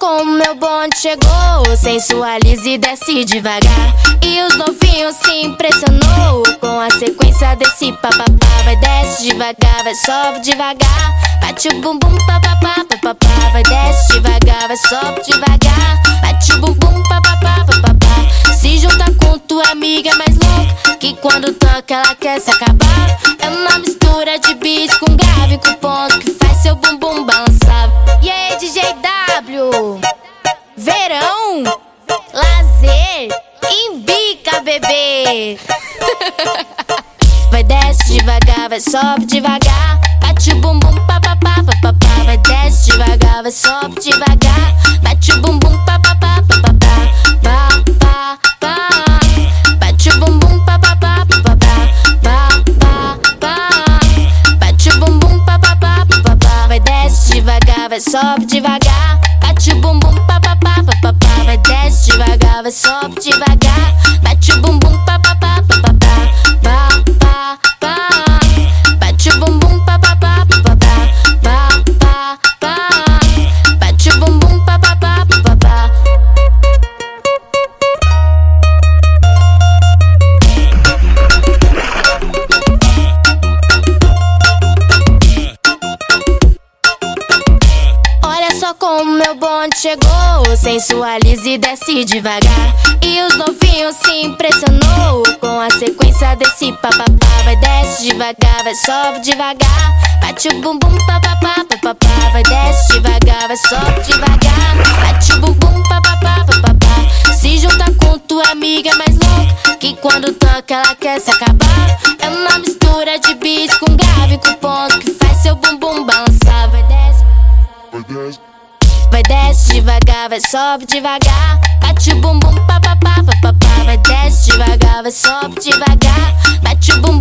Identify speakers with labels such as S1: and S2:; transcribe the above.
S1: como meu bonde chegou Sensualiza e desce devagar. E os novinhos se impressionou Com a sequência desse papapá Vai desce devagar, vai sobe devagar. Bate o bumbum papapá, papapá Vai desce devagar, vai sobe devagar. Bate o bumbum papapá, papapá Se junta com tua amiga mais louca Que quando toca ela quer se acabar. É uma mistura de beat com grave Com ponto que faz seu bumbum balançar. E aí DJ W? Verão, lazer, embica bebê Vai desce devagar, vai sobe devagar Bate o bumbum papapá, papapá Vai desce devagar, vai sobe devagar Bate o bumbum papapá, papapá Pá, pá, pá Bate o bumbum papapá, papapá Pá, pá, pá Bate o bumbum papapá, papapá Vai desce devagar, vai sobe devagar Bate o bumbum papapá, papapá Vai desce devagar, vai sobe Só como meu bonde chegou. Sensualiza e desce devagar. E os novinhos se impressionou Com a sequência desse papapá Vai desce devagar, vai sobe devagar. Bate o bumbum papapá, papapá Vai desce devagar, vai sobe devagar. Bate o bumbum papapá, papapá Se junta com tua amiga mais louca Que quando toca ela quer se acabar. É uma mistura de com grave Com desce devagar, vai sobe devagar. Bate o bumbum, papapá, papapá. Vai desce devagar, vai sobe devagar. Bate o bumbum.